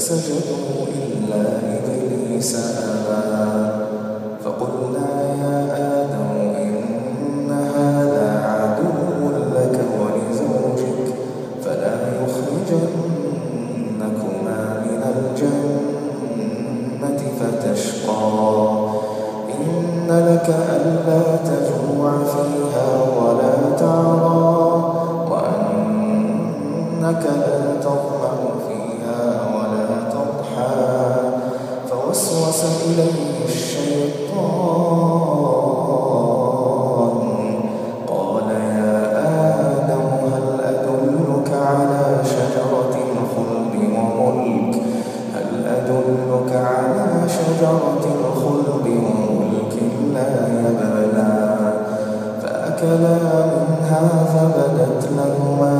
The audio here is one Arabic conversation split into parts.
فسجدوا إلا إبليس أبى فقلنا وأنك لا تظمأ فيها ولا تضحى. فوسوس إليه الشيطان. قال يا آدم هل أدلك على شجرة الخلد وملك؟ هل أدلك على شجرة الخلد وملك لا يبلى؟ فأكلا منها فبدت لهما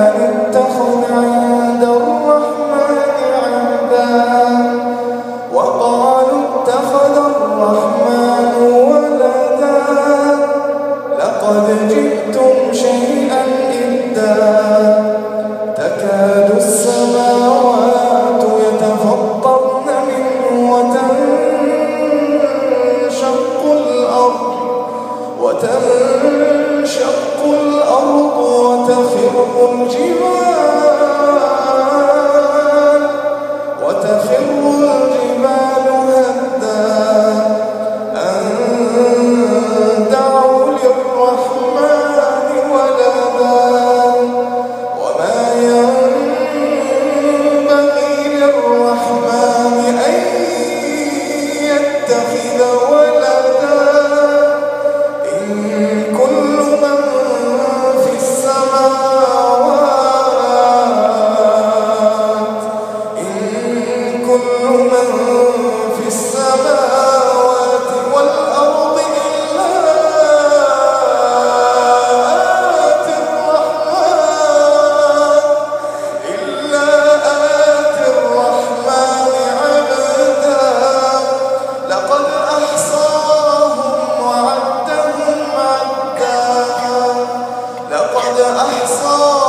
motivo abençoe.